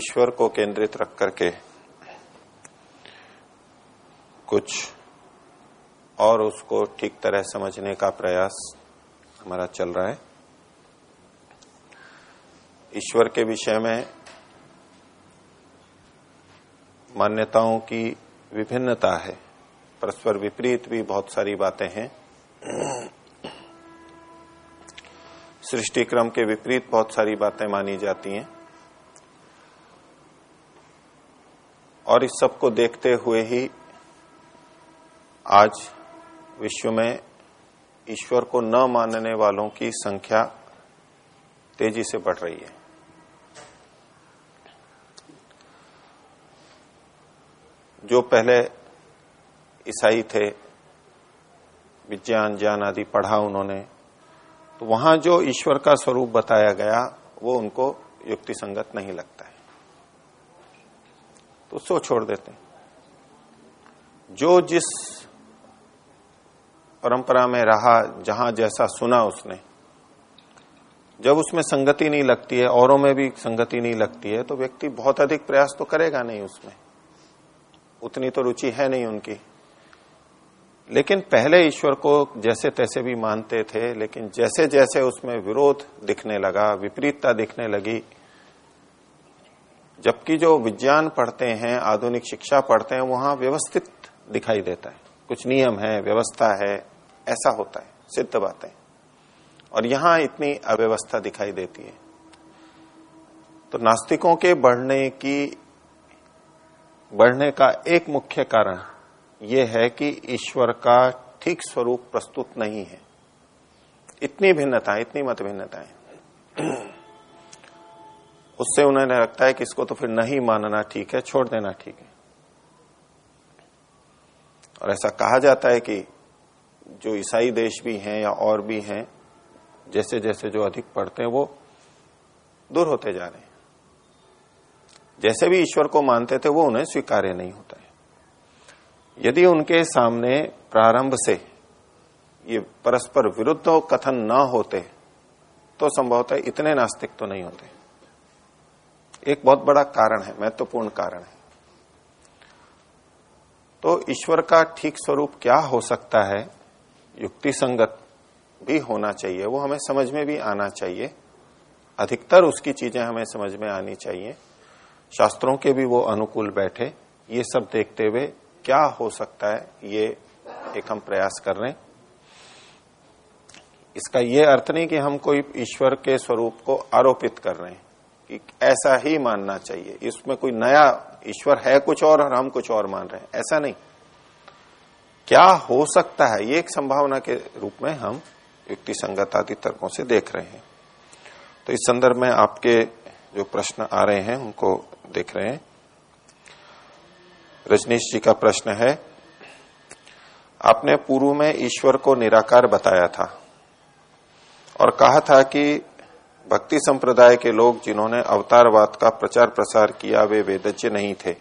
ईश्वर को केंद्रित रख करके कुछ और उसको ठीक तरह समझने का प्रयास हमारा चल रहा है। ईश्वर के विषय में मान्यताओं की विभिन्नता है। परस्पर विपरीत भी बहुत सारी बातें हैं। सृष्टि क्रम के विपरीत बहुत सारी बातें मानी जाती हैं। और इस सबको देखते हुए ही आज विश्व में ईश्वर को न मानने वालों की संख्या तेज़ी से बढ़ रही है। जो पहले ईसाई थे, विज्ञान, ज्ञान आदि पढ़ा उन्होंने तो वहाँ जो ईश्वर का स्वरूप बताया गया, वो उनको युक्ति संगत नहीं लगता। तो उसको छोड़ देते हैं। जो जिस परंपरा में रहा, जहाँ जैसा सुना उसने, जब उसमें संगति नहीं लगती है, औरों में भी संगति नहीं लगती है तो व्यक्ति बहुत अधिक प्रयास तो करेगा नहीं उसमें। उतनी तो रुचि है नहीं उनकी। लेकिन पहले ईश्वर को जैसे तैसे भी मानते थे, लेकिन जैसे जैसे उसमें विरोध दिखने लगा, विपरीतता दिखने लगी जबकि जो विज्ञान पढ़ते हैं, आधुनिक शिक्षा पढ़ते हैं, वहाँ व्यवस्थित दिखाई देता है। कुछ नियम है, व्यवस्था है, ऐसा होता है, सिद्ध बातें। और यहाँ इतनी अव्यवस्था दिखाई देती है। तो नास्तिकों के बढ़ने की, बढ़ने का एक मुख्य कारण यह है कि ईश्वर का ठीक स्वरूप प्रस्तुत नहीं है। इतनी भिन्नता इतनी मत भिन्नताएँ उससे उन्हें लगता है कि इसको तो फिर नहीं मानना ठीक है, छोड़ देना ठीक है। और ऐसा कहा जाता है कि जो ईसाई देश भी हैं या और भी हैं जैसे जैसे जो अधिक पढ़ते हैं, वो दूर होते जा रहे हैं। जैसे भी ईश्वर को मानते थे, वो उन्हें स्वीकार्य नहीं होता है। यदि उनके सामने प्रारंभ से ये परस्पर विरुद्ध कथन न होते तो संभवतः इतने नास्तिक तो नहीं होते। एक बहुत बड़ा कारण है, महत्वपूर्ण कारण है। तो ईश्वर का ठीक स्वरूप क्या हो सकता है? युक्ति संगत भी होना चाहिए, वो हमें समझ में भी आना चाहिए। अधिकतर उसकी चीज़ें हमें समझ में आनी चाहिए। शास्त्रों के भी वो अनुकूल बैठे। ये सब देखते हुए क्या हो सकता है, ये एक हम प्रयास कर रहे हैं। इसका ये अर्थ नहीं कि हम कोई ईश्वर के स्वरूप को आरोपित कर रहे हैं। कि ऐसा ही मानना चाहिए। इसमें कोई नया ईश्वर है कुछ और और हम कुछ और मान रहे हैं। ऐसा नहीं। क्या हो सकता है? ये एक संभावना के रूप में हम युक्ति संगत आदि तर्कों से देख रहे हैं। तो इस संदर्भ में आपके जो प्रश्न आ रहे हैं, उनको देख रहे हैं। रजनीश जी का प्रश्न है, आपने पूर्व में ईश्वर को निराकार बताया था और कहा था कि भक्ति संप्रदाय के लोग जिन्होंने अवतारवाद का प्रचार प्रसार किया, वे वेदज्ञ नहीं थे।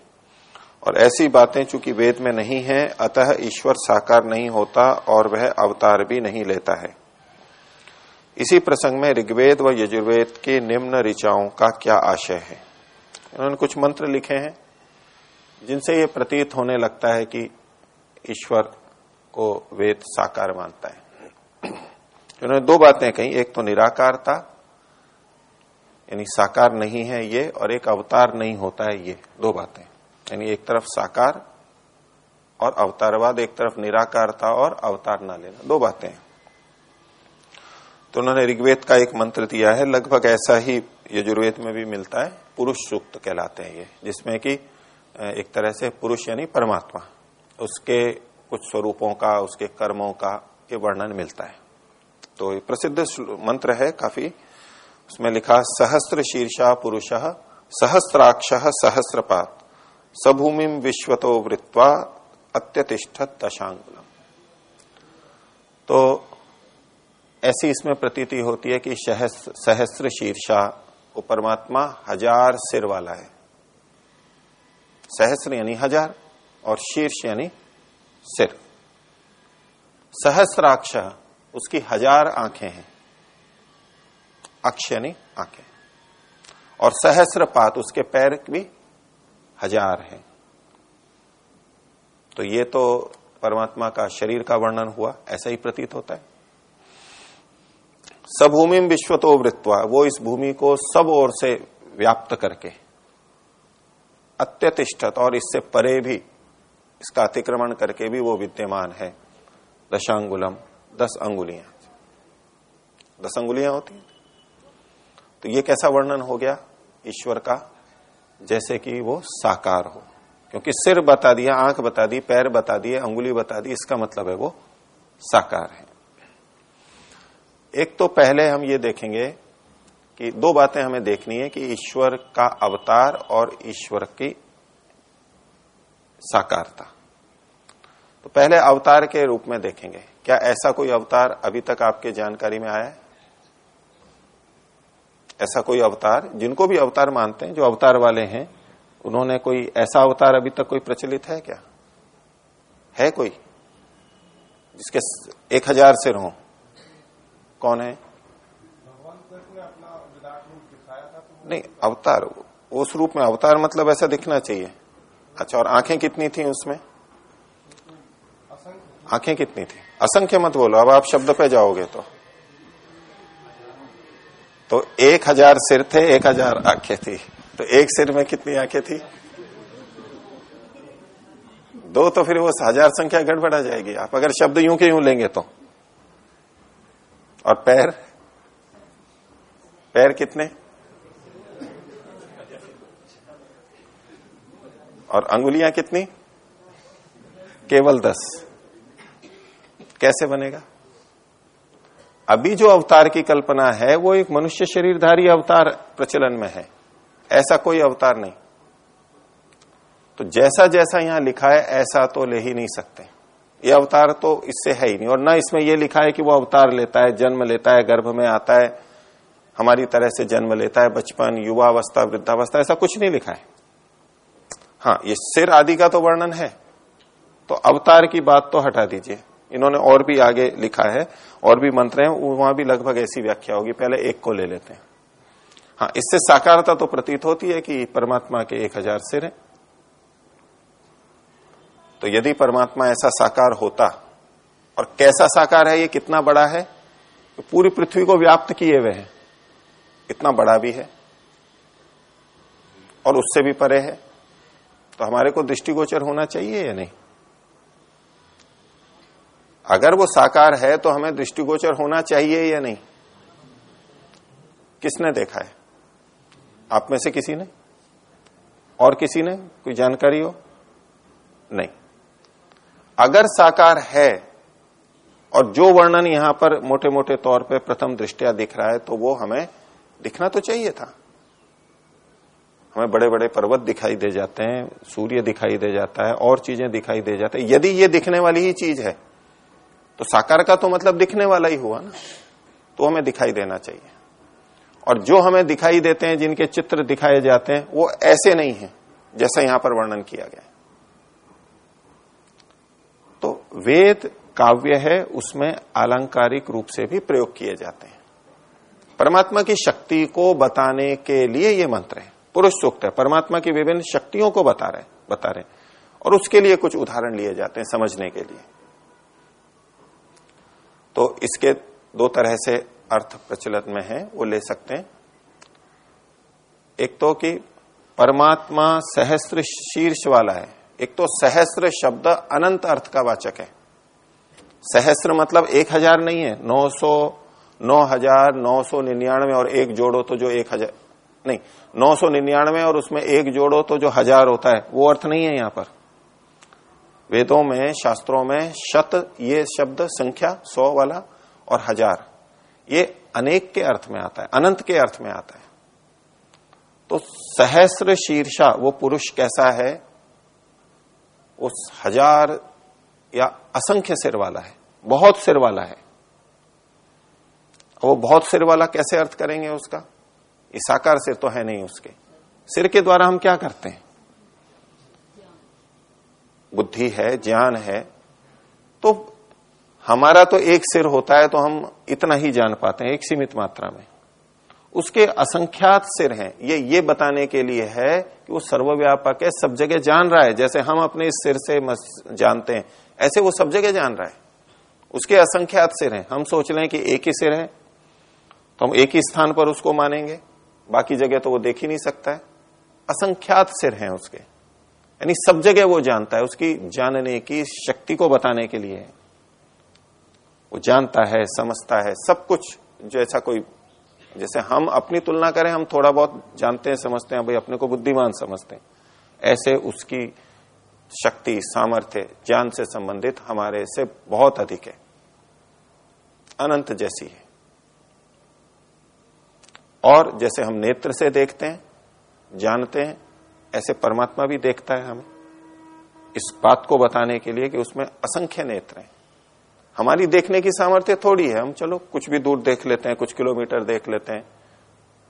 और ऐसी बातें चूँकि वेद में नहीं है, अतः ईश्वर साकार नहीं होता और वह अवतार भी नहीं लेता है। इसी प्रसंग में ऋग्वेद व यजुर्वेद के निम्न ऋचाओं का क्या आशय है? उन्होंने कुछ मंत्र लिखे हैं, जिनसे ये प्रतीत होने लगता है कि ईश्वर को वेद साकार मानता है। उन्होंने दो बातें कही, एक तो निराकार था यानी साकार नहीं है ये और एक अवतार नहीं होता है ये, दो बातें। यानी एक तरफ़ साकार और अवतारवाद, एक तरफ़ निराकारता और अवतार ना लेना, दो बातें। हैं तो उन्होंने ऋग्वेद का एक मंत्र दिया है, लगभग ऐसा ही यजुर्वेद में भी मिलता है, पुरुष सूक्त कहलाते हैं ये, जिसमें कि एक तरह से पुरुष यानी परमात्मा, उसके कुछ स्वरूपों का, उसके कर्मों का ये वर्णन मिलता है। तो ये प्रसिद्ध मंत्र है, काफ़ी उसमें लिखा सहस्त्र शीर्षा पुरुष सहस्त्राक्ष सहस्रपात। सभूमि विश्वतो वृत्वा अत्यतिष्ठ दशांगुलम तो ऐसी इसमें प्रतीति होती है कि सहस्त्र शीर्षा वो परमात्मा हज़ार सिर वाला है। सहस्र यानी हज़ार और शीर्ष यानी सिर। सहस्राक्ष, उसकी हज़ार आँखें हैं। अक्ष यानी आँखें। और सहस्र पात, उसके पैर भी हज़ार हैं। तो ये तो परमात्मा का शरीर का वर्णन हुआ, ऐसा ही प्रतीत होता है। सभूमि विश्व तो वृत्वा वो इस भूमि को सब ओर से व्याप्त करके, अत्यतिष्ठत और इससे परे भी, इसका अतिक्रमण करके भी वो विद्यमान है। दशांगुलम, दस अंगुलियाँ। दस अंगुलियाँ होती हैं। तो ये कैसा वर्णन हो गया? ईश्वर का, जैसे कि वो साकार हो। क्योंकि सिर बता दिया, आँख बता दी, पैर बता दिए, अंगुली बता दी, इसका मतलब है वो साकार है। एक तो पहले हम ये देखेंगे कि दो बातें हमें देखनी है कि ईश्वर का अवतार और ईश्वर की साकारता। तो पहले अवतार के रूप में देखेंगे। क्या ऐसा कोई अवतार अभी तक आपके जानकारी में आया है? ऐसा कोई अवतार, जिनको भी अवतार मानते हैं, जो अवतार वाले हैं, उन्होंने कोई ऐसा अवतार अभी तक कोई प्रचलित है क्या? है कोई? जिसके एक हज़ार सिर हो। कौन है? नहीं, अवतार उस रूप में अवतार मतलब ऐसा दिखना चाहिए। अच्छा और आँखें कितनी थी उसमें? आँखें कितनी थी? असंख्य मत बोलो, अब आप शब्द पे जाओगे तो। तो एक हज़ार सिर थे, एक हज़ार आँखें थी। तो एक सिर में कितनी आँखें थी? दो तो फिर वो हज़ार संख्या गड़बड़ा जाएगी। आप अगर शब्द यूँ के यूँ लेंगे तो। और पैर? पैर कितने? और अंगुलियाँ कितनी? केवल दस। कैसे बनेगा? अभी जो अवतार की कल्पना है, वो एक मनुष्य शरीरधारी अवतार प्रचलन में है। ऐसा कोई अवतार नहीं। तो जैसा जैसा यहाँ लिखा है, ऐसा तो ले ही नहीं सकते। ये अवतार तो इससे है ही नहीं, और ना इसमें यह लिखा है कि वो अवतार लेता है, जन्म लेता है, गर्भ में आता है, हमारी तरह से जन्म लेता है, बचपन, युवावस्था, वृद्धावस्था, ऐसा कुछ नहीं लिखा है। हाँ ये सिर आदि का तो वर्णन है। तो अवतार की बात तो हटा दीजिए। इन्होंने और भी आगे लिखा है, और भी मंत्र हैं वहाँ भी लगभग ऐसी व्याख्या होगी, पहले एक को ले लेते हैं। हाँ इससे साकारता तो प्रतीत होती है कि परमात्मा के एक हज़ार सिर है। तो यदि परमात्मा ऐसा साकार होता, और कैसा साकार है, ये कितना बड़ा है? तो पूरी पृथ्वी को व्याप्त किए हुए है। इतना बड़ा भी है, और उससे भी परे है। तो हमारे को दृष्टिगोचर होना चाहिए या नहीं? अगर वो साकार है तो हमें दृष्टिगोचर होना चाहिए या नहीं? किसने देखा है? आप में से किसी ने? और किसी ने? कोई जानकारी हो? नहीं। अगर साकार है और जो वर्णन यहाँ पर मोटे मोटे तौर पे प्रथम दृष्टिया दिख रहा है तो वो हमें दिखना तो चाहिए था। हमें बड़े बड़े पर्वत दिखाई दे जाते हैं, सूर्य दिखाई दे जाता है, और चीज़ें दिखाई दे जाते हैं। यदि ये दिखने वाली ही चीज़ है तो साकार का तो मतलब दिखने वाला ही हुआ ना। तो हमें दिखाई देना चाहिए। और जो हमें दिखाई देते हैं, जिनके चित्र दिखाए जाते हैं, वो ऐसे नहीं है, जैसा यहाँ पर वर्णन किया गया तो वेद काव्य है, उसमें आलंकारिक रूप से भी प्रयोग किए जाते हैं। परमात्मा की शक्ति को बताने के लिए ये मंत्र है। पुरुष सूक्त है, परमात्मा की विभिन्न शक्तियों को बता रहे बता रहे और उसके लिए कुछ उदाहरण लिए जाते हैं समझने के लिए। तो इसके दो तरह से अर्थ प्रचलित में है, वो ले सकते हैं। एक तो कि परमात्मा सहस्त्र शीर्ष वाला है। एक तो सहस्त्र शब्द अनंत अर्थ का वाचक है। सहस्त्र मतलब एक हज़ार नहीं है, नौ सौ, नौ हज़ार, नौ सौ निन्यानवे और एक जोड़ो तो जो एक हज़ार, नहीं, नौ सौ निन्यानवे और उसमें एक जोड़ो तो जो हज़ार होता है, वो अर्थ नहीं है यहाँ पर। वेदों में, शास्त्रों में शत ये शब्द संख्या सौ वाला और हज़ार। ये अनेक के अर्थ में आता है, अनंत के अर्थ में आता है। तो सहस्र शीर्षा, वो पुरुष कैसा है? उस हज़ार या असंख्य सिर वाला है, बहुत सिर वाला है। वो बहुत सिर वाला कैसे अर्थ करेंगे उसका? ये साकार सिर तो है नहीं उसके। सिर के द्वारा हम क्या करते हैं? बुद्धि है, ज्ञान है तो हमारा तो एक सिर होता है तो हम इतना ही जान पाते हैं, एक सीमित मात्रा में। उसके असंख्यात सिर हैं। ये ये बताने के लिए है कि वो सर्वव्यापक है, सब जगह जान रहा है। जैसे हम अपने इस सिर से जानते हैं, ऐसे वो सब जगह जान रहा है। उसके असंख्यात सिर हैं। हम सोच हैं कि एक ही सिर है तो हम एक ही स्थान पर उसको मानेंगे, बाकी जगह तो वो देख ही नहीं सकता है। असंख्यात सिर हैं उसके। यानी सब जगह वो जानता है, उसकी जानने की शक्ति को बताने के लिए। वो जानता है, समझता है, सब कुछ जो ऐसा कोई, जैसे हम अपनी तुलना करें, हम थोड़ा बहुत जानते हैं, समझते हैं, भाई अपने को बुद्धिमान समझते हैं। ऐसे उसकी शक्ति, सामर्थ्य, ज्ञान से संबंधित हमारे से बहुत अधिक है। अनंत जैसी है। और जैसे हम नेत्र से देखते हैं, जानते हैं ऐसे परमात्मा भी देखता है हमें। इस बात को बताने के लिए कि उसमें असंख्य नेत्र हैं। हमारी देखने की सामर्थ्य थोड़ी है। हम चलो कुछ भी दूर देख लेते हैं, कुछ किलोमीटर देख लेते हैं,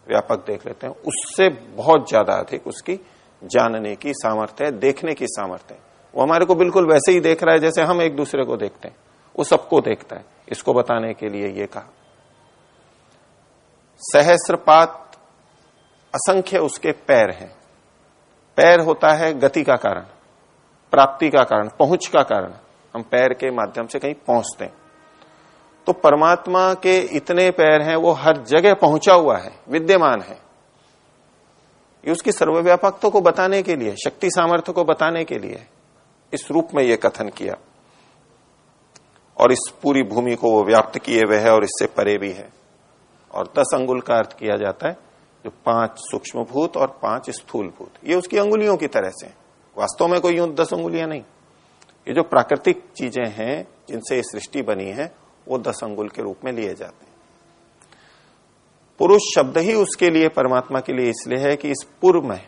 व्यापक देख लेते हैं। उससे बहुत ज़्यादा अधिक उसकी जानने की सामर्थ्य है, देखने की सामर्थ्य है। वो हमारे को बिल्कुल वैसे ही देख रहा है जैसे हम एक दूसरे को देखते हैं। वो सबको देखता है। इसको बताने के लिए ये कहा। सहस्रपात असंख्य उसके पैर हैं। पैर होता है गति का कारण, प्राप्ति का कारण, पहुँच का कारण। हम पैर के माध्यम से कहीं पहुँचते हैं। तो परमात्मा के इतने पैर हैं, वो हर जगह पहुँचा हुआ है, विद्यमान है। ये उसकी सर्वव्यापकता को बताने के लिए, शक्ति सामर्थ्य को बताने के लिए इस रूप में ये कथन किया। और इस पूरी भूमि को वो व्याप्त किए हुए है और इससे परे भी है। और दस अंगुल का अर्थ किया जाता है जो पाँच सूक्ष्म भूत और पाँच स्थूल भूत ये उसकी अंगुलियों की तरह से वास्तव में कोई यूँ दस अंगुलियाँ नहीं। ये जो प्राकृतिक चीज़ें हैं जिनसे ये सृष्टि बनी है वो दस अंगुल के रूप में लिए जाते हैं। पुरुष शब्द ही उसके लिए परमात्मा के लिए इसलिए है कि इस पूर्व में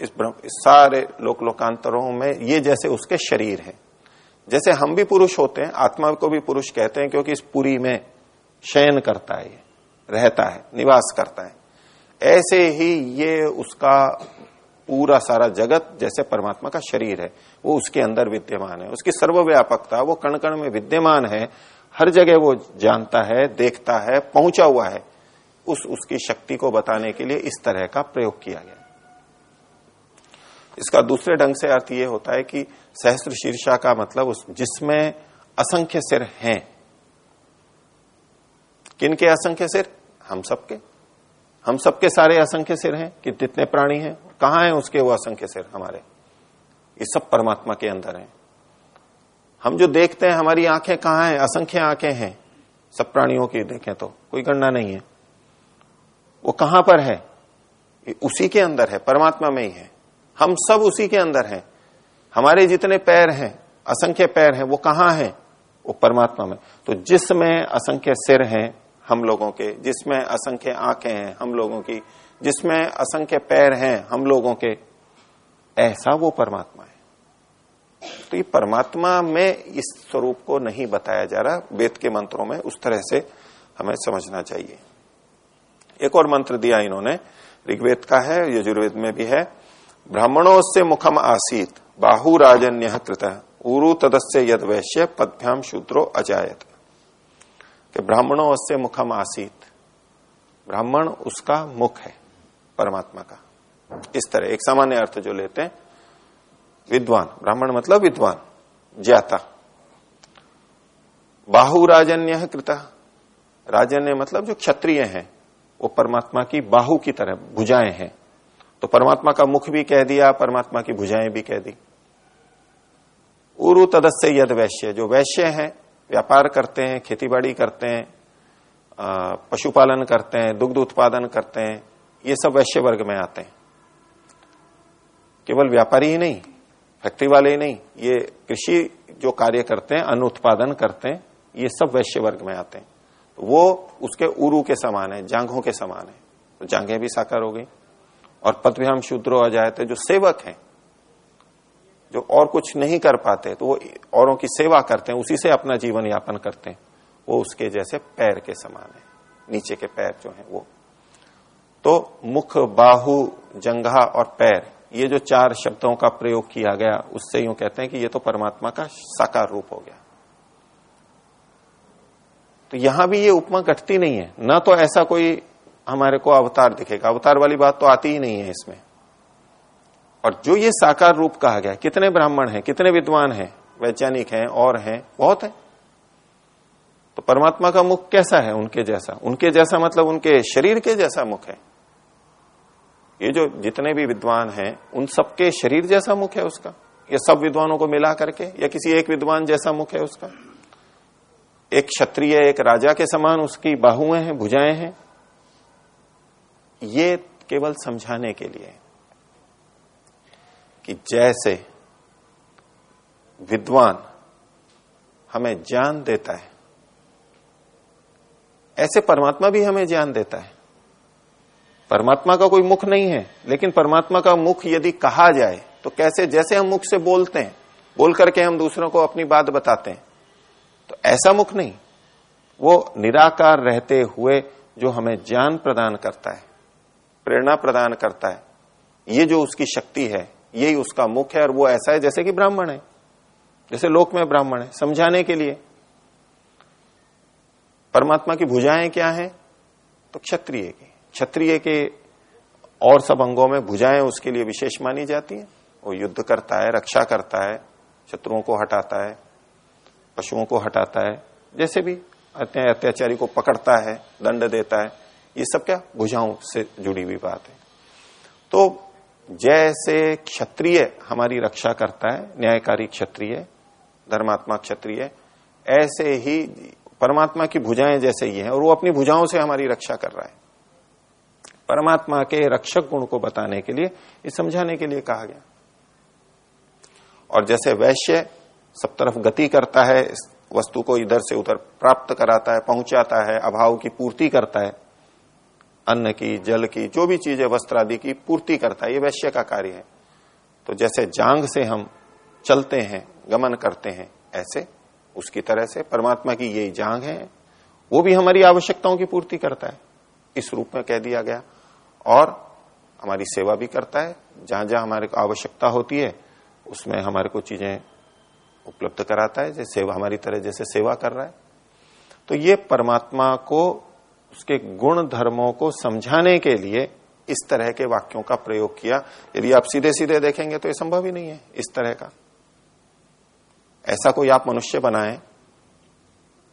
इस, इस सारे लोक लोकांतरों में ये जैसे उसके शरीर है। जैसे हम भी पुरुष होते हैं आत्मा को भी पुरुष कहते हैं क्योंकि इस पुरी में शयन करता है रहता है निवास करता है। ऐसे ही ये उसका पूरा सारा जगत जैसे परमात्मा का शरीर है, वो उसके अंदर विद्यमान है। उसकी सर्वव्यापकता, वो कण कण में विद्यमान है। हर जगह वो जानता है, देखता है, पहुँचा हुआ है। उस, उसकी शक्ति को बताने के लिए इस तरह का प्रयोग किया गया। इसका दूसरे ढंग से अर्थ ये होता है कि सहस्त्र शीर्षा का मतलब उस, जिसमें असंख्य सिर हैं। किनके असंख्य सिर? हम सबके। हम सबके सारे असंख्य सिर हैं कि जितने प्राणी हैं, कहाँ हैं उसके वो असंख्य सिर हमारे? ये सब परमात्मा के अंदर हैं। हम जो देखते हैं, हमारी आँखें कहाँ हैं? असंख्य आँखें हैं। सब प्राणियों की देखें तो कोई गणना नहीं है। वो कहाँ पर है? उसी के अंदर है, परमात्मा में ही है। हम सब उसी के अंदर हैं। हमारे जितने पैर हैं, असंख्य पैर हैं, वो कहाँ हैं? वो परमात्मा में। तो जिसमें असंख्य सिर हैं हम लोगों के, जिसमें असंख्य आँखें हैं हम लोगों की, जिसमें असंख्य पैर हैं हम लोगों के, ऐसा वो परमात्मा है। तो ये परमात्मा में इस स्वरूप को नहीं बताया जा रहा, वेद के मंत्रों में उस तरह से हमें समझना चाहिए। एक और मंत्र दिया इन्होंने, ऋग्वेद का है, यजुर्वेद में भी है ब्राह्मणों से मुखम आसीत, बाहु राजन्य कृत उरु यद वैश्य पदभ्याम शूद्रो अजायत। कि ब्राह्मणों से मुखम आसीत। ब्राह्मण उसका मुख है, परमात्मा का। इस तरह एक सामान्य अर्थ जो लेते हैं, विद्वान, ब्राह्मण मतलब विद्वान, ज्ञाता। बाहु राजन्य कृता। राजन्य मतलब जो क्षत्रिय हैं, वो परमात्मा की बाहु की तरह भुजाएँ हैं। तो परमात्मा का मुख भी कह दिया, परमात्मा की भुजाएँ भी कह दी। उरु तदस्य यद वैश्य, जो वैश्य है व्यापार करते हैं, खेतीबाड़ी करते हैं पशुपालन करते हैं, दुग्ध उत्पादन करते हैं, ये सब वैश्य वर्ग में आते हैं। केवल व्यापारी ही नहीं, फैक्ट्री वाले ही नहीं, ये कृषि जो कार्य करते हैं, अन्न उत्पादन करते हैं, ये सब वैश्य वर्ग में आते हैं। तो वो उसके उरु के समान है, जांघों के समान है। तो जांघें भी साकार हो गई। और पदव्याम शूद्रो थे जो सेवक हैं जो और कुछ नहीं कर पाते तो वो औरों की सेवा करते हैं, उसी से अपना जीवन यापन करते हैं। वो उसके जैसे पैर के समान है, नीचे के पैर जो है वो। तो मुख, बाहु, जंघा और पैर, ये जो चार शब्दों का प्रयोग किया गया, उससे यूँ कहते हैं कि ये तो परमात्मा का साकार रूप हो गया। तो यहाँ भी ये उपमा घटती नहीं है। न तो ऐसा कोई हमारे को अवतार दिखेगा। अवतार वाली बात तो आती ही नहीं है इसमें। और जो ये साकार रूप कहा गया, कितने ब्राह्मण हैं, कितने विद्वान हैं, वैज्ञानिक हैं, और हैं, बहुत है। तो परमात्मा का मुख कैसा है उनके जैसा? उनके जैसा मतलब उनके शरीर के जैसा मुख है। ये जो जितने भी विद्वान हैं, उन सबके शरीर जैसा मुख है उसका। या सब विद्वानों को मिला करके, या किसी एक विद्वान जैसा मुख है उसका। एक क्षत्रिय, एक राजा के समान उसकी बाहुएँ हैं, भुजाएँ हैं। ये केवल समझाने के लिए। कि जैसे विद्वान हमें ज्ञान देता है, ऐसे परमात्मा भी हमें ज्ञान देता है। परमात्मा का कोई मुख नहीं है, लेकिन परमात्मा का मुख यदि कहा जाए तो कैसे, जैसे हम मुख से बोलते हैं, बोल करके हम दूसरों को अपनी बात बताते हैं तो ऐसा मुख नहीं। वो निराकार रहते हुए जो हमें ज्ञान प्रदान करता है, प्रेरणा प्रदान करता है, ये जो उसकी शक्ति है यही उसका मुख है और वो ऐसा है जैसे कि ब्राह्मण है। जैसे लोक में ब्राह्मण है, समझाने के लिए। परमात्मा की भुजाएँ क्या है? तो क्षत्रिय की। क्षत्रिय के और सब अंगों में भुजाएँ उसके लिए विशेष मानी जाती है। वो युद्ध करता है, रक्षा करता है, शत्रुओं को हटाता है, पशुओं को हटाता है, जैसे भी अत्याचारी को पकड़ता है, दंड देता है। ये सब क्या? भुजाओं से जुड़ी हुई बात है। तो जैसे क्षत्रिय हमारी रक्षा करता है, न्यायकारी क्षत्रिय, धर्मात्मा क्षत्रिय, ऐसे ही परमात्मा की भुजाएँ जैसे ही हैं और वो अपनी भुजाओं से हमारी रक्षा कर रहा है। परमात्मा के रक्षक गुण को बताने के लिए, ये समझाने के लिए कहा गया। और जैसे वैश्य सब तरफ़ गति करता है वस्तु को इधर से उधर प्राप्त कराता है, पहुंचाता है, अभाव की पूर्ति करता है अन्न की, जल की, जो भी चीज़ है वस्त्र आदि की पूर्ति करता है, ये वैश्य का कार्य है। तो जैसे जांग से हम चलते हैं, गमन करते हैं, ऐसे उसकी तरह से परमात्मा की यही जांग है, वो भी हमारी आवश्यकताओं की पूर्ति करता है। इस रूप में कह दिया गया। और हमारी सेवा भी करता है। जहाँ जहाँ हमारे को आवश्यकता होती है, उसमें हमारे को चीज़ें उपलब्ध कराता है। जैसे सेवा, हमारी तरह जैसे सेवा कर रहा है। तो ये परमात्मा को उसके गुण धर्मों को समझाने के लिए इस तरह के वाक्यों का प्रयोग किया। यदि आप सीधे सीधे देखेंगे तो यह संभव ही नहीं है इस तरह का। ऐसा कोई आप मनुष्य बनाए,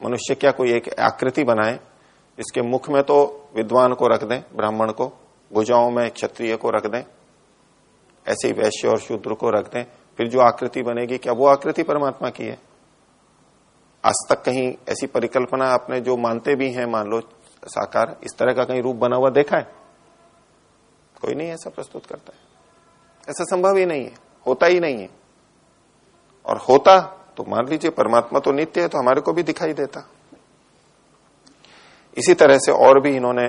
मनुष्य क्या कोई एक आकृति बनाए, इसके मुख में तो विद्वान को रख दें, ब्राह्मण को, भुजाओं में क्षत्रिय को रख दें, ऐसे ही वैश्य और शूद्र को रख दें, फिर जो आकृति बनेगी, क्या वो आकृति परमात्मा की है? आज तक कहीं ऐसी परिकल्पना आपने जो मानते भी हैं, मान लो साकार, इस तरह का कहीं रूप बना हुआ देखा है? कोई नहीं ऐसा प्रस्तुत करता है। ऐसा संभव ही नहीं है, होता ही नहीं है। और होता तो मान लीजिए परमात्मा तो नित्य है तो हमारे को भी दिखाई देता। इसी तरह से और भी इन्होंने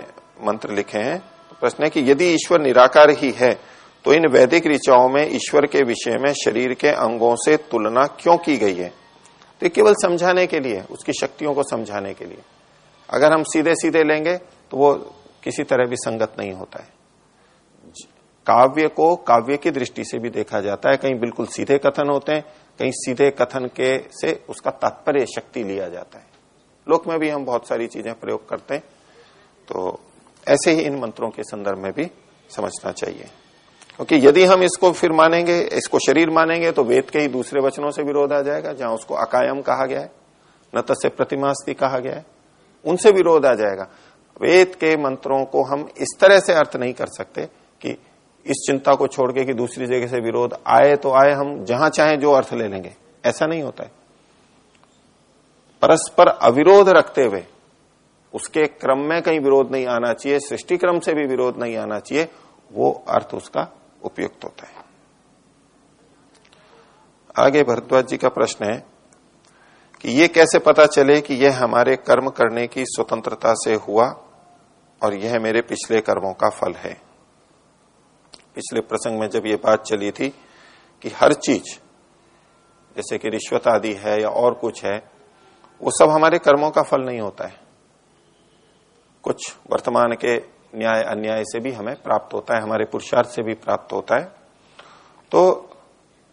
मंत्र लिखे हैं। तो प्रश्न है कि यदि ईश्वर निराकार ही है तो इन वैदिक ऋचाओं में ईश्वर के विषय में शरीर के अंगों से तुलना क्यों की गई है? तो केवल समझाने के लिए, उसकी शक्तियों को समझाने के लिए। अगर हम सीधे सीधे लेंगे तो वो किसी तरह भी संगत नहीं होता है। काव्य को काव्य की दृष्टि से भी देखा जाता है। कहीं बिल्कुल सीधे कथन होते हैं, कहीं सीधे कथन के से उसका तात्पर्य, शक्ति लिया जाता है। लोक में भी हम बहुत सारी चीज़ें प्रयोग करते हैं तो ऐसे ही इन मंत्रों के संदर्भ में भी समझना चाहिए। क्योंकि यदि हम इसको फिर मानेंगे, इसको शरीर मानेंगे तो वेद के ही दूसरे वचनों से विरोध आ जाएगा, जहाँ उसको अकायम कहा गया है, न तस्य प्रतिमास्ती कहा गया है। उनसे विरोध आ जाएगा। वेद के मंत्रों को हम इस तरह से अर्थ नहीं कर सकते कि इस चिंता को छोड़ के कि दूसरी जगह से विरोध आए तो आए हम जहाँ चाहे जो अर्थ ले लेंगे। ऐसा नहीं होता है। परस्पर अविरोध रखते हुए उसके क्रम में कहीं विरोध नहीं आना चाहिए, सृष्टि क्रम से भी विरोध नहीं आना चाहिए, वो अर्थ उसका उपयुक्त होता है। आगे भरद्वाज जी का प्रश्न है कि ये कैसे पता चले कि यह हमारे कर्म करने की स्वतंत्रता से हुआ और यह मेरे पिछले कर्मों का फल है। पिछले प्रसंग में जब ये बात चली थी कि हर चीज़, जैसे कि रिश्वत आदि है या और कुछ है, वो सब हमारे कर्मों का फल नहीं होता है। कुछ वर्तमान के न्याय, अन्याय से भी हमें प्राप्त होता है, हमारे पुरुषार्थ से भी प्राप्त होता है। तो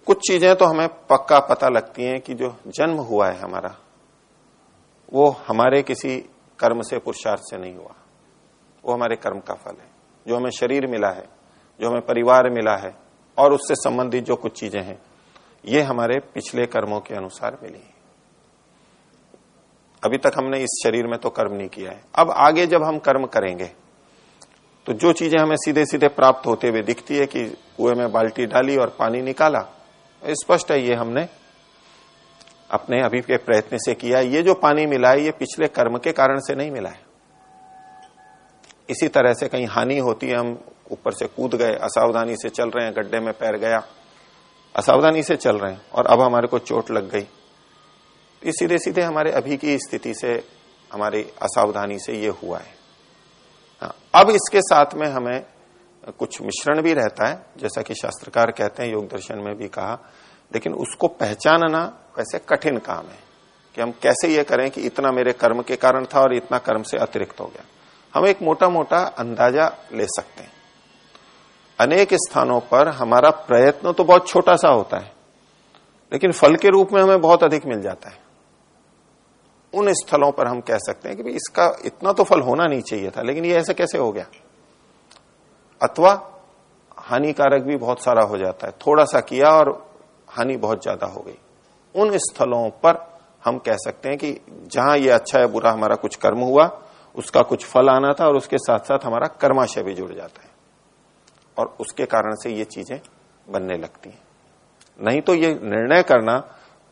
कुछ चीज़ें तो हमें पक्का पता लगती हैं कि जो जन्म हुआ है हमारा, वो हमारे किसी कर्म से, पुरुषार्थ से नहीं हुआ। वो हमारे कर्म का फल है, जो हमें शरीर मिला है, जो हमें परिवार मिला है, और उससे संबंधित जो कुछ चीज़ें हैं, ये हमारे पिछले कर्मों के अनुसार मिली है। अभी तक हमने इस शरीर में तो कर्म नहीं किया है। अब आगे जब हम कर्म करेंगे तो जो चीज़ें हमें सीधे सीधे प्राप्त होते हुए दिखती है कि कुएँ में बाल्टी डाली और पानी निकाला स्पष्ट है ये हमने अपने अभी के प्रयत्न से किया। ये जो पानी मिला है ये पिछले कर्म के कारण से नहीं मिला है। इसी तरह से कहीं हानि होती है हम ऊपर से कूद गए असावधानी से चल रहे हैं गड्ढे में पैर गया असावधानी से चल रहे हैं और अब हमारे को चोट लग गई। ये सीधे सीधे हमारे अभी की स्थिति से हमारी असावधानी से ये हुआ है। हाँ, अब इसके साथ में हमें कुछ मिश्रण भी रहता है, जैसा कि शास्त्रकार कहते हैं, योग दर्शन में भी कहा, लेकिन उसको पहचानना वैसे कठिन काम है, कि हम कैसे ये करें कि इतना मेरे कर्म के कारण था और इतना कर्म से अतिरिक्त हो गया। हम एक मोटा मोटा अंदाज़ा ले सकते हैं। अनेक स्थानों पर हमारा प्रयत्न तो बहुत छोटा सा होता है, लेकिन फल के रूप में हमें बहुत अधिक मिल जाता है। उन स्थलों पर हम कह सकते हैं कि इसका इतना तो फल होना नहीं चाहिए था, लेकिन ये ऐसे कैसे हो गया? अथवा हानिकारक भी बहुत सारा हो जाता है। थोड़ा सा किया और हानि बहुत ज़्यादा हो गई। उन स्थलों पर हम कह सकते हैं कि जहाँ ये अच्छा है बुरा हमारा कुछ कर्म हुआ, उसका कुछ फल आना था और उसके साथ साथ हमारा कर्माशय भी जुड़ जाता है। और उसके कारण से ये चीज़ें बनने लगती हैं। नहीं तो ये निर्णय करना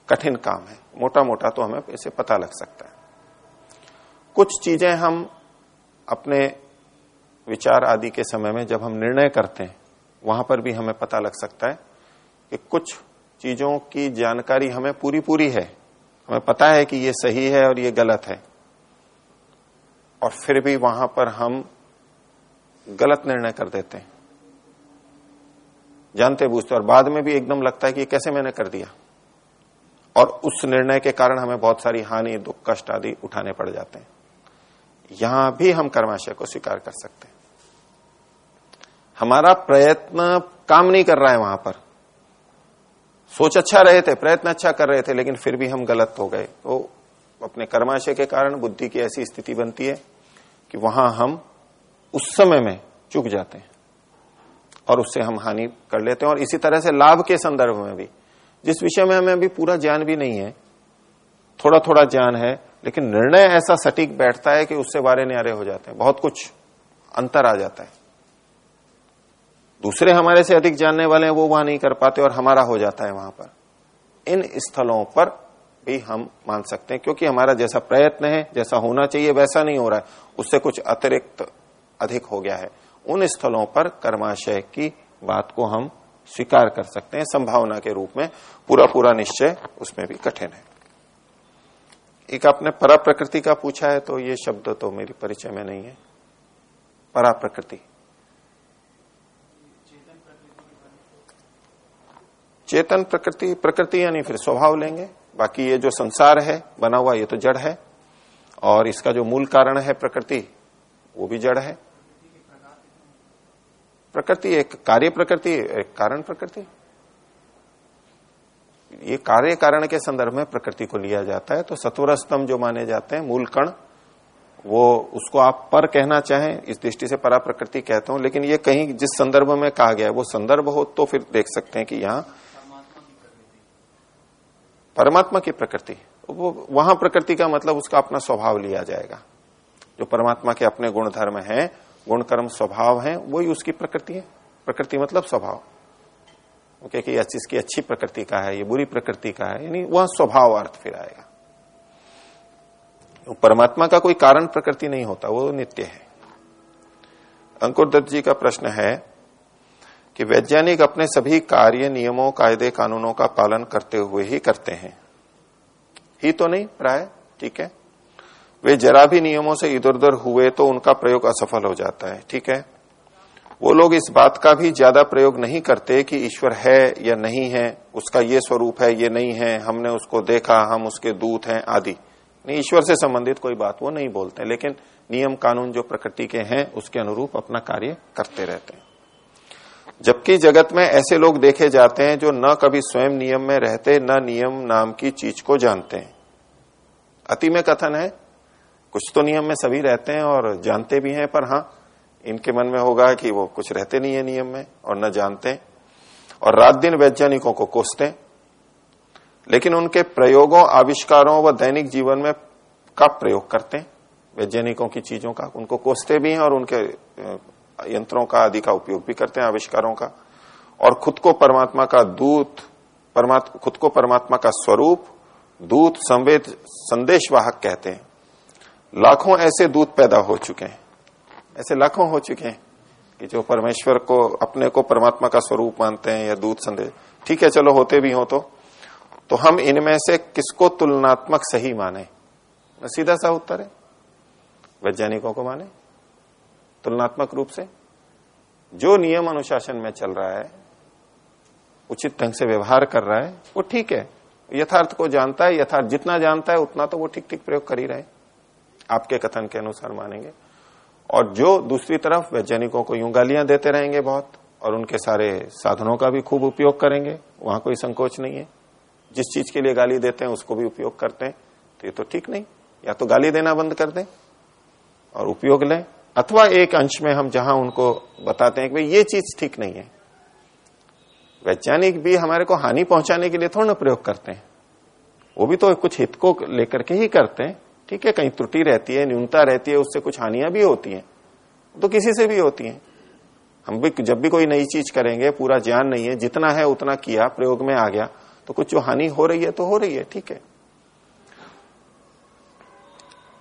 कठिन काम है। मोटा मोटा तो हमें इसे पता लग सकता है। कुछ चीज़ें हम अपने विचार आदि के समय में जब हम निर्णय करते हैं, वहाँ पर भी हमें पता लग सकता है कि कुछ चीज़ों की जानकारी हमें पूरी पूरी है। हमें पता है कि ये सही है और ये गलत है। और फिर भी वहाँ पर हम गलत निर्णय कर देते हैं। जानते बूझते और बाद में भी एकदम लगता है कि कैसे मैंने कर दिया। और उस निर्णय के कारण हमें बहुत सारी हानि, दुख, कष्ट आदि उठाने पड़ जाते हैं। यहाँ भी हम कर्माशय को स्वीकार कर सकते हैं। हमारा प्रयत्न काम नहीं कर रहा है वहाँ पर। सोच अच्छा रहे थे, प्रयत्न अच्छा कर रहे थे, लेकिन फिर भी हम गलत हो गए। तो अपने कर्माशय के कारण बुद्धि की ऐसी स्थिति बनती है कि वहाँ हम उस समय में चुक जाते हैं और उससे हम हानि कर लेते हैं। और इसी तरह से लाभ के संदर्भ में भी। जिस विषय में हमें अभी पूरा ज्ञान भी नहीं है थोड़ा थोड़ा ज्ञान है, लेकिन निर्णय ऐसा सटीक बैठता है कि उससे बारे न्यारे हो जाते हैं। बहुत कुछ अंतर आ जाता है। दूसरे हमारे से अधिक जानने वाले हैं, वो वहाँ नहीं कर पाते और हमारा हो जाता है वहाँ पर। इन स्थलों पर भी हम मान सकते हैं, क्योंकि हमारा जैसा प्रयत्न है, जैसा होना चाहिए, वैसा नहीं हो रहा है। उससे कुछ अतिरिक्त अधिक हो गया है। उन स्थलों पर कर्माशय की बात को हम स्वीकार कर सकते हैं, संभावना के रूप में। पूरा पूरा निश्चय उसमें भी कठिन है। एक आपने परा प्रकृति का पूछा है तो ये शब्द तो मेरी परिचय में नहीं है। परा प्रकृति चेतन प्रकृति प्रकृति यानी फिर स्वभाव लेंगे। बाकी ये जो संसार है, बना हुआ ये तो जड़ है। और इसका जो मूल कारण है प्रकृति, वो भी जड़ है। प्रकृति एक कार्य प्रकृति, एक कारण प्रकृति। ये कार्य कारण के संदर्भ में प्रकृति को लिया जाता है तो सत्वर स्तंभ जो माने जाते हैं, मूल कण, वो उसको आप पर कहना चाहें, इस दृष्टि से परा प्रकृति कहता हूँ, लेकिन ये कहीं जिस संदर्भ में कहा गया है, वो संदर्भ हो तो फिर देख सकते हैं कि यहाँ परमात्मा की प्रकृति। वो वहाँ प्रकृति का मतलब उसका अपना स्वभाव लिया जाएगा। जो परमात्मा के अपने गुण धर्म है गुण कर्म स्वभाव है, वही उसकी प्रकृति है। प्रकृति मतलब स्वभाव। ओके कि चीज़ की अच्छी प्रकृति का है ये बुरी प्रकृति का है, यानी वह स्वभाव अर्थ फिर आएगा। परमात्मा का कोई कारण प्रकृति नहीं होता, वो नित्य है। अंकुर दत्त जी का प्रश्न है कि वैज्ञानिक अपने सभी कार्य, नियमों, कायदे, कानूनों का पालन करते हुए ही करते हैं। ही तो नहीं प्राय ठीक है। वे जरा भी नियमों से इधर उधर हुए तो उनका प्रयोग असफल हो जाता है। ठीक है। वो लोग इस बात का भी ज़्यादा प्रयोग नहीं करते कि ईश्वर है या नहीं है, उसका ये स्वरूप है, ये नहीं है, हमने उसको देखा, हम उसके दूत हैं, आदि। नहीं, ईश्वर से संबंधित कोई बात वो नहीं बोलते, लेकिन नियम कानून जो प्रकृति के हैं, उसके अनुरूप अपना कार्य करते रहते हैं। जबकि जगत में ऐसे लोग देखे जाते हैं जो न कभी स्वयं नियम में रहते, न नियम नाम की चीज़ को जानते हैं। अति में कथन है, कुछ तो नियम में सभी रहते हैं और जानते भी हैं, पर हाँ इनके मन में होगा कि वो कुछ रहते नहीं है नियम में और न जानते और रात दिन वैज्ञानिकों को कोसते लेकिन उनके प्रयोगों, आविष्कारों व दैनिक जीवन में का प्रयोग करते हैं। वैज्ञानिकों की चीज़ों का उनको कोसते भी हैं और उनके यंत्रों का आदि का उपयोग भी करते हैं, आविष्कारों का। और खुद को परमात्मा का दूत परमात्मा खुद को परमात्मा का स्वरूप, दूत संवेद, संदेशवाहक कहते हैं। लाखों ऐसे दूत पैदा हो चुके हैं। ऐसे लाखों हो चुके हैं कि जो परमेश्वर को, अपने को परमात्मा का स्वरूप मानते हैं या दूत संदेश। ठीक है, चलो होते भी हो तो। तो हम इनमें से किसको तुलनात्मक सही माने? सीधा सा उत्तर है। वैज्ञानिकों को माने? तुलनात्मक रूप से, जो नियम अनुशासन में चल रहा है, उचित ढंग से व्यवहार कर रहा है, वो ठीक है। यथार्थ को जानता है यथार्थ जितना जानता है, उतना तो वो ठीक ठीक प्रयोग कर ही रहे आपके कथन के अनुसार मानेंगे। और जो दूसरी तरफ़ वैज्ञानिकों को यूँ गालियाँ देते रहेंगे बहुत, और उनके सारे साधनों का भी खूब उपयोग करेंगे, वहाँ कोई संकोच नहीं है। जिस चीज़ के लिए गाली देते हैं, उसको भी उपयोग करते हैं तो ये तो ठीक नहीं। या तो गाली देना बंद कर दें, और उपयोग लें अथवा एक अंश में हम जहाँ उनको बताते हैं कि भाई, ये चीज़ ठीक नहीं है। वैज्ञानिक भी हमारे को हानि पहुँचाने के लिए थोड़ा ना प्रयोग करते हैं। वो भी तो कुछ हित को लेकर के ही करते हैं। ठीक है, कहीं त्रुटि रहती है, न्यूनता रहती है, उससे कुछ हानियाँ भी होती हैं। तो किसी से भी होती हैं। हम भी जब भी कोई नई चीज़ करेंगे, पूरा ज्ञान नहीं है, जितना है उतना किया, प्रयोग में आ गया तो कुछ जो हानि हो रही है तो हो रही है, ठीक है।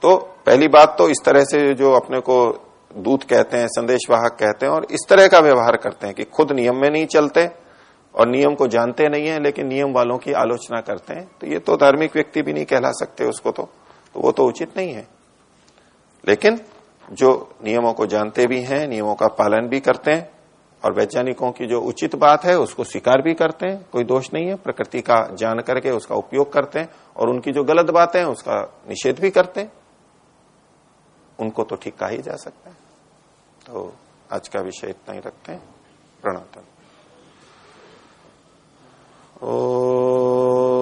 तो पहली बात तो इस तरह से जो अपने को दूत कहते हैं संदेशवाहक कहते हैं और इस तरह का व्यवहार करते हैं कि खुद नियम में नहीं चलते और नियम को जानते नहीं है लेकिन नियम वालों की आलोचना करते हैं। तो ये तो धार्मिक व्यक्ति भी नहीं कहला सकते उसको तो, तो वो तो उचित नहीं है। लेकिन जो नियमों को जानते भी हैं नियमों का पालन भी करते हैं और वैज्ञानिकों की जो उचित बात है उसको स्वीकार भी करते हैं कोई दोष नहीं है प्रकृति का जान करके उसका उपयोग करते हैं और उनकी जो गलत बातें हैं उसका निषेध भी करते हैं। उनको तो ठीक कहा ही जा सकता है। तो आज का विषय इतना ही रखते हैं। प्रणाम ओ